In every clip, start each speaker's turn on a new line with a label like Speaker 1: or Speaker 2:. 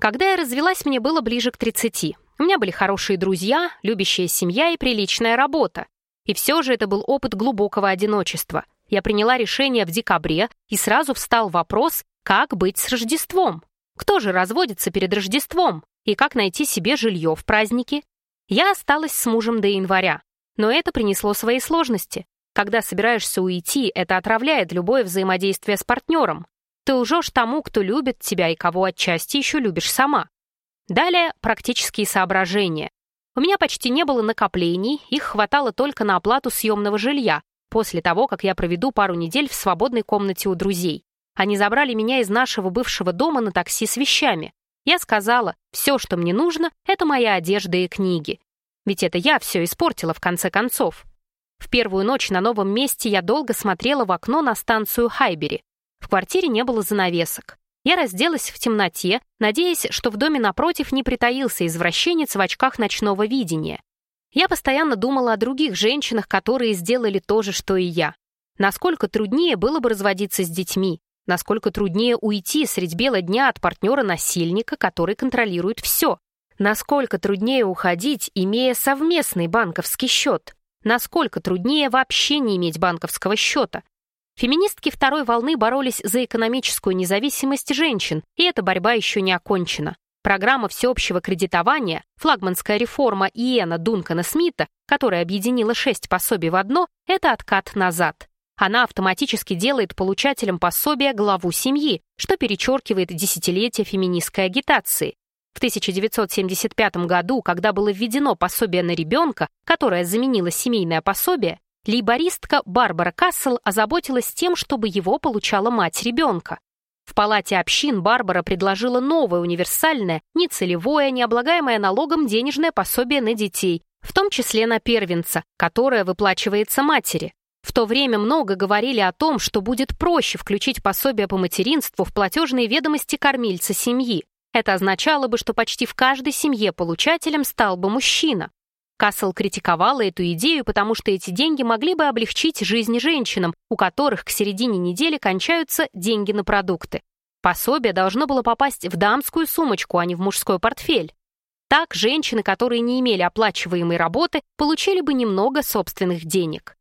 Speaker 1: Когда я развелась, мне было ближе к 30. У меня были хорошие друзья, любящая семья и приличная работа. И все же это был опыт глубокого одиночества. Я приняла решение в декабре, и сразу встал вопрос, как быть с Рождеством. Кто же разводится перед Рождеством? И как найти себе жилье в праздники? Я осталась с мужем до января. Но это принесло свои сложности. Когда собираешься уйти, это отравляет любое взаимодействие с партнером. Ты лжешь тому, кто любит тебя и кого отчасти еще любишь сама. Далее практические соображения. У меня почти не было накоплений, их хватало только на оплату съемного жилья, после того, как я проведу пару недель в свободной комнате у друзей. Они забрали меня из нашего бывшего дома на такси с вещами. Я сказала, все, что мне нужно, это моя одежда и книги. Ведь это я все испортила в конце концов. В первую ночь на новом месте я долго смотрела в окно на станцию Хайбери. В квартире не было занавесок. Я разделась в темноте, надеясь, что в доме напротив не притаился извращенец в очках ночного видения. Я постоянно думала о других женщинах, которые сделали то же, что и я. Насколько труднее было бы разводиться с детьми, насколько труднее уйти средь бела дня от партнера-насильника, который контролирует все. Насколько труднее уходить, имея совместный банковский счет. Насколько труднее вообще не иметь банковского счета. Феминистки второй волны боролись за экономическую независимость женщин, и эта борьба еще не окончена. Программа всеобщего кредитования, флагманская реформа Иена Дункана Смита, которая объединила шесть пособий в одно, это откат назад. Она автоматически делает получателем пособия главу семьи, что перечеркивает десятилетия феминистской агитации. В 1975 году, когда было введено пособие на ребенка, которое заменило семейное пособие, лейбористка Барбара Кассел озаботилась тем, чтобы его получала мать ребенка. В палате общин Барбара предложила новое универсальное, нецелевое, необлагаемое налогом денежное пособие на детей, в том числе на первенца, которое выплачивается матери. В то время много говорили о том, что будет проще включить пособие по материнству в платежные ведомости кормильца семьи. Это означало бы, что почти в каждой семье получателем стал бы мужчина. Кассел критиковала эту идею, потому что эти деньги могли бы облегчить жизнь женщинам, у которых к середине недели кончаются деньги на продукты. Пособие должно было попасть в дамскую сумочку, а не в мужской портфель. Так женщины, которые не имели оплачиваемой работы, получили бы немного собственных денег.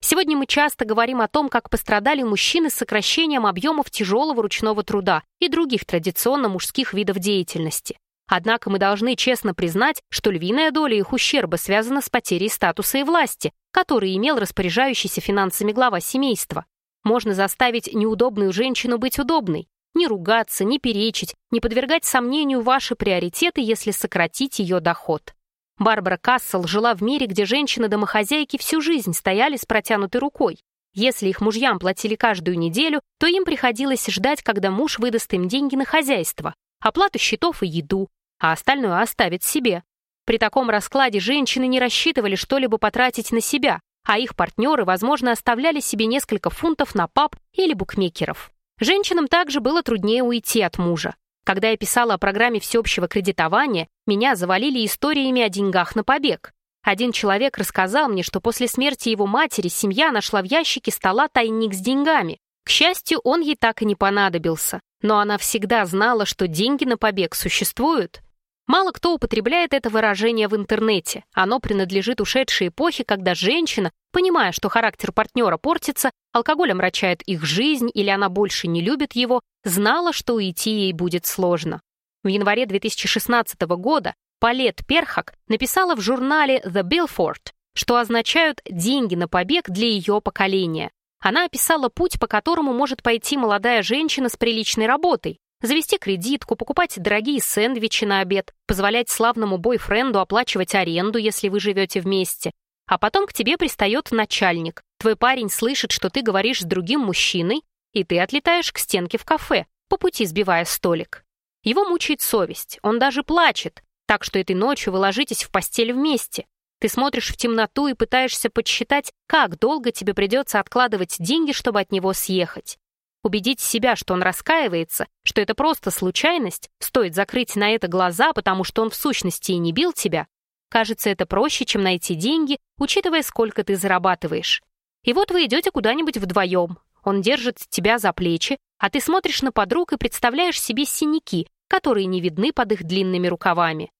Speaker 1: Сегодня мы часто говорим о том, как пострадали мужчины с сокращением объемов тяжелого ручного труда и других традиционно мужских видов деятельности. Однако мы должны честно признать, что львиная доля их ущерба связана с потерей статуса и власти, который имел распоряжающийся финансами глава семейства. Можно заставить неудобную женщину быть удобной, не ругаться, не перечить, не подвергать сомнению ваши приоритеты, если сократить ее доход. Барбара Кассел жила в мире, где женщины-домохозяйки всю жизнь стояли с протянутой рукой. Если их мужьям платили каждую неделю, то им приходилось ждать, когда муж выдаст им деньги на хозяйство, оплату счетов и еду, а остальное оставит себе. При таком раскладе женщины не рассчитывали что-либо потратить на себя, а их партнеры, возможно, оставляли себе несколько фунтов на паб или букмекеров. Женщинам также было труднее уйти от мужа. Когда я писала о программе всеобщего кредитования, меня завалили историями о деньгах на побег. Один человек рассказал мне, что после смерти его матери семья нашла в ящике стола тайник с деньгами. К счастью, он ей так и не понадобился. Но она всегда знала, что деньги на побег существуют. Мало кто употребляет это выражение в интернете. Оно принадлежит ушедшей эпохе, когда женщина, понимая, что характер партнера портится, алкоголь омрачает их жизнь или она больше не любит его, знала, что уйти ей будет сложно. В январе 2016 года Палет Перхак написала в журнале The Billboard, что означают «деньги на побег для ее поколения». Она описала путь, по которому может пойти молодая женщина с приличной работой, Завести кредитку, покупать дорогие сэндвичи на обед, позволять славному бойфренду оплачивать аренду, если вы живете вместе. А потом к тебе пристает начальник. Твой парень слышит, что ты говоришь с другим мужчиной, и ты отлетаешь к стенке в кафе, по пути сбивая столик. Его мучает совесть, он даже плачет, так что этой ночью вы ложитесь в постель вместе. Ты смотришь в темноту и пытаешься подсчитать, как долго тебе придется откладывать деньги, чтобы от него съехать. Убедить себя, что он раскаивается, что это просто случайность, стоит закрыть на это глаза, потому что он в сущности и не бил тебя, кажется, это проще, чем найти деньги, учитывая, сколько ты зарабатываешь. И вот вы идете куда-нибудь вдвоем. Он держит тебя за плечи, а ты смотришь на подруг и представляешь себе синяки, которые не видны под их длинными рукавами.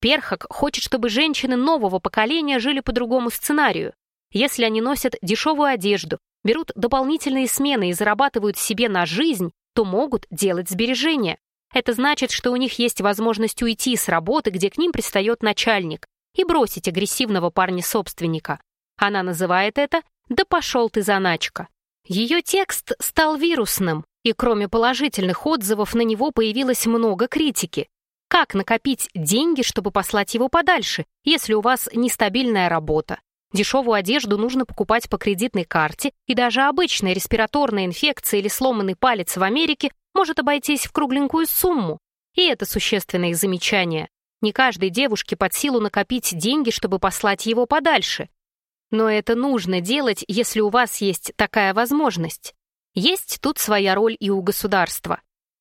Speaker 1: Перхак хочет, чтобы женщины нового поколения жили по другому сценарию. Если они носят дешевую одежду, берут дополнительные смены и зарабатывают себе на жизнь, то могут делать сбережения. Это значит, что у них есть возможность уйти с работы, где к ним пристает начальник, и бросить агрессивного парня-собственника. Она называет это «Да пошел ты, заначка». Ее текст стал вирусным, и кроме положительных отзывов на него появилось много критики. Как накопить деньги, чтобы послать его подальше, если у вас нестабильная работа? Дешевую одежду нужно покупать по кредитной карте, и даже обычная респираторная инфекция или сломанный палец в Америке может обойтись в кругленькую сумму. И это существенное замечание. Не каждой девушке под силу накопить деньги, чтобы послать его подальше. Но это нужно делать, если у вас есть такая возможность. Есть тут своя роль и у государства.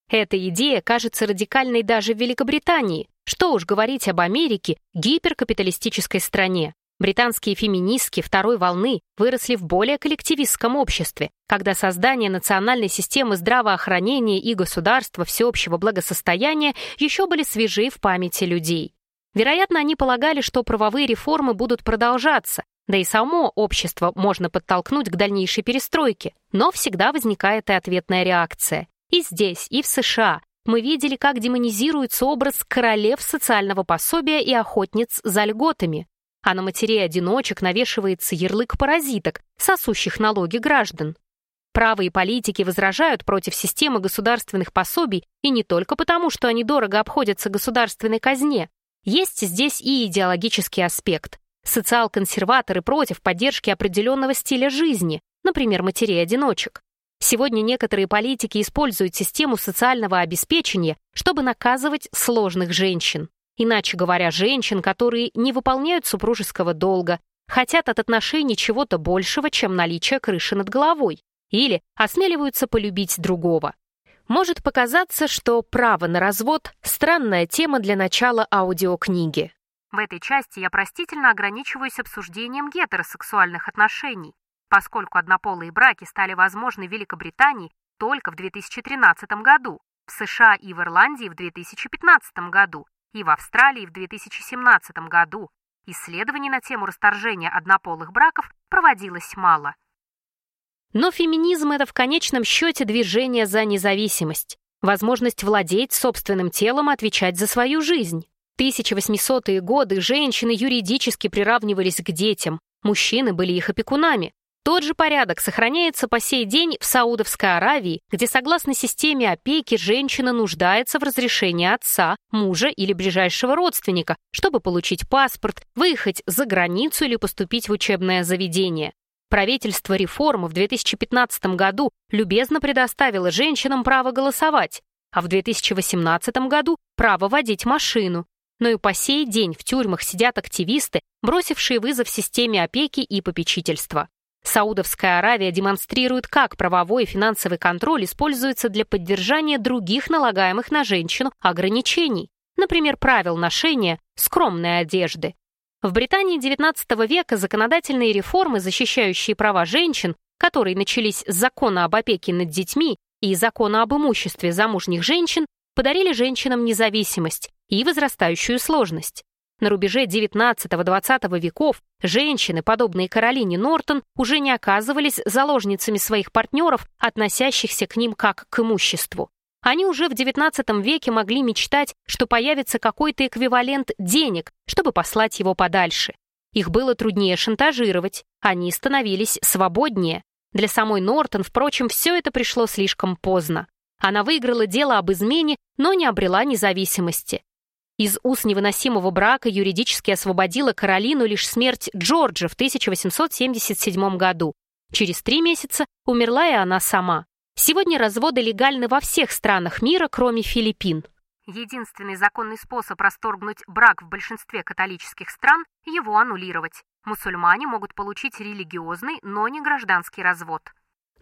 Speaker 1: Эта идея кажется радикальной даже в Великобритании. Что уж говорить об Америке, гиперкапиталистической стране. Британские феминистки второй волны выросли в более коллективистском обществе, когда создание национальной системы здравоохранения и государства всеобщего благосостояния еще были свежи в памяти людей. Вероятно, они полагали, что правовые реформы будут продолжаться, да и само общество можно подтолкнуть к дальнейшей перестройке, но всегда возникает и ответная реакция. И здесь, и в США мы видели, как демонизируется образ королев социального пособия и охотниц за льготами, а на матерей-одиночек навешивается ярлык паразиток, сосущих налоги граждан. Правые политики возражают против системы государственных пособий и не только потому, что они дорого обходятся государственной казне. Есть здесь и идеологический аспект. Социал-консерваторы против поддержки определенного стиля жизни, например, матерей-одиночек. Сегодня некоторые политики используют систему социального обеспечения, чтобы наказывать сложных женщин. Иначе говоря, женщин, которые не выполняют супружеского долга, хотят от отношений чего-то большего, чем наличие крыши над головой, или осмеливаются полюбить другого. Может показаться, что право на развод – странная тема для начала аудиокниги. В этой части я простительно ограничиваюсь обсуждением гетеросексуальных отношений, поскольку однополые браки стали возможны в Великобритании только в 2013 году, в США и в Ирландии в 2015 году и в Австралии в 2017 году. Исследований на тему расторжения однополых браков проводилось мало. Но феминизм — это в конечном счете движение за независимость, возможность владеть собственным телом и отвечать за свою жизнь. 1800-е годы женщины юридически приравнивались к детям, мужчины были их опекунами, тот же порядок сохраняется по сей день в Саудовской Аравии, где, согласно системе опеки, женщина нуждается в разрешении отца, мужа или ближайшего родственника, чтобы получить паспорт, выехать за границу или поступить в учебное заведение. Правительство реформы в 2015 году любезно предоставило женщинам право голосовать, а в 2018 году право водить машину. Но и по сей день в тюрьмах сидят активисты, бросившие вызов системе опеки и попечительства. Саудовская Аравия демонстрирует, как правовой и финансовый контроль используется для поддержания других налагаемых на женщину ограничений, например, правил ношения скромной одежды. В Британии XIX века законодательные реформы, защищающие права женщин, которые начались с закона об опеке над детьми и закона об имуществе замужних женщин, подарили женщинам независимость и возрастающую сложность. На рубеже XIX-XX веков женщины, подобные Каролине Нортон, уже не оказывались заложницами своих партнеров, относящихся к ним как к имуществу. Они уже в XIX веке могли мечтать, что появится какой-то эквивалент денег, чтобы послать его подальше. Их было труднее шантажировать, они становились свободнее. Для самой Нортон, впрочем, все это пришло слишком поздно. Она выиграла дело об измене, но не обрела независимости. Из уз невыносимого брака юридически освободила Каролину лишь смерть Джорджа в 1877 году. Через три месяца умерла и она сама. Сегодня разводы легальны во всех странах мира, кроме Филиппин. Единственный законный способ расторгнуть брак в большинстве католических стран – его аннулировать. Мусульмане могут получить религиозный, но не гражданский развод.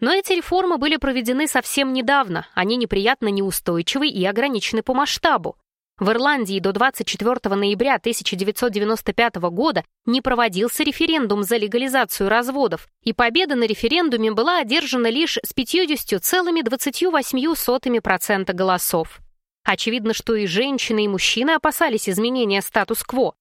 Speaker 1: Но эти реформы были проведены совсем недавно, они неприятно неустойчивы и ограничены по масштабу. В Ирландии до 24 ноября 1995 года не проводился референдум за легализацию разводов, и победа на референдуме была одержана лишь с 50,28% голосов. Очевидно, что и женщины, и мужчины опасались изменения статус-кво.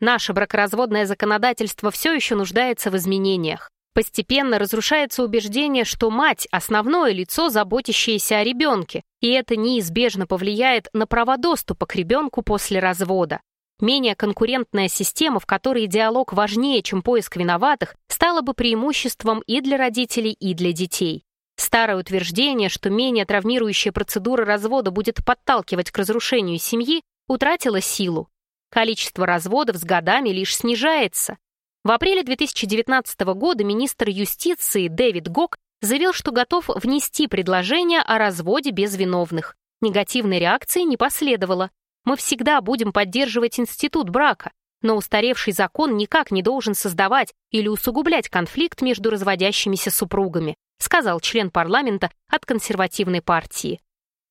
Speaker 1: Наше бракоразводное законодательство все еще нуждается в изменениях. Постепенно разрушается убеждение, что мать – основное лицо, заботящееся о ребенке, и это неизбежно повлияет на права доступа к ребенку после развода. Менее конкурентная система, в которой диалог важнее, чем поиск виноватых, стала бы преимуществом и для родителей, и для детей. Старое утверждение, что менее травмирующая процедура развода будет подталкивать к разрушению семьи, утратило силу. Количество разводов с годами лишь снижается. В апреле 2019 года министр юстиции Дэвид Гок заявил, что готов внести предложение о разводе без виновных. Негативной реакции не последовало. Мы всегда будем поддерживать институт брака, но устаревший закон никак не должен создавать или усугублять конфликт между разводящимися супругами, сказал член парламента от консервативной партии.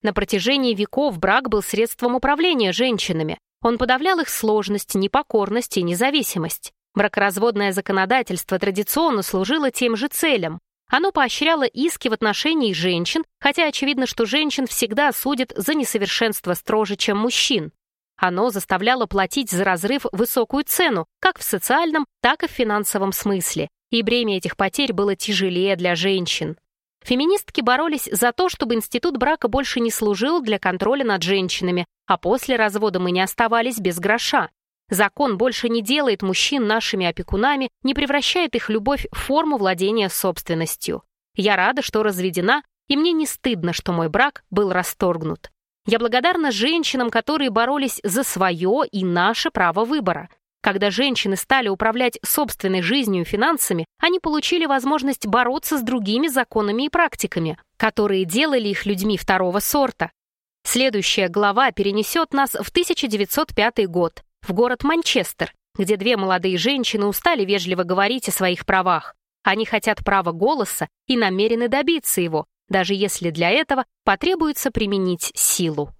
Speaker 1: На протяжении веков брак был средством управления женщинами. Он подавлял их сложность, непокорность и независимость. Бракоразводное законодательство традиционно служило тем же целям. Оно поощряло иски в отношении женщин, хотя очевидно, что женщин всегда судят за несовершенство строже, чем мужчин. Оно заставляло платить за разрыв высокую цену, как в социальном, так и в финансовом смысле, и бремя этих потерь было тяжелее для женщин. Феминистки боролись за то, чтобы институт брака больше не служил для контроля над женщинами, а после развода мы не оставались без гроша. Закон больше не делает мужчин нашими опекунами, не превращает их любовь в форму владения собственностью. Я рада, что разведена, и мне не стыдно, что мой брак был расторгнут. Я благодарна женщинам, которые боролись за свое и наше право выбора. Когда женщины стали управлять собственной жизнью и финансами, они получили возможность бороться с другими законами и практиками, которые делали их людьми второго сорта. Следующая глава перенесет нас в 1905 год, в город Манчестер, где две молодые женщины устали вежливо говорить о своих правах. Они хотят права голоса и намерены добиться его, даже если для этого потребуется применить силу.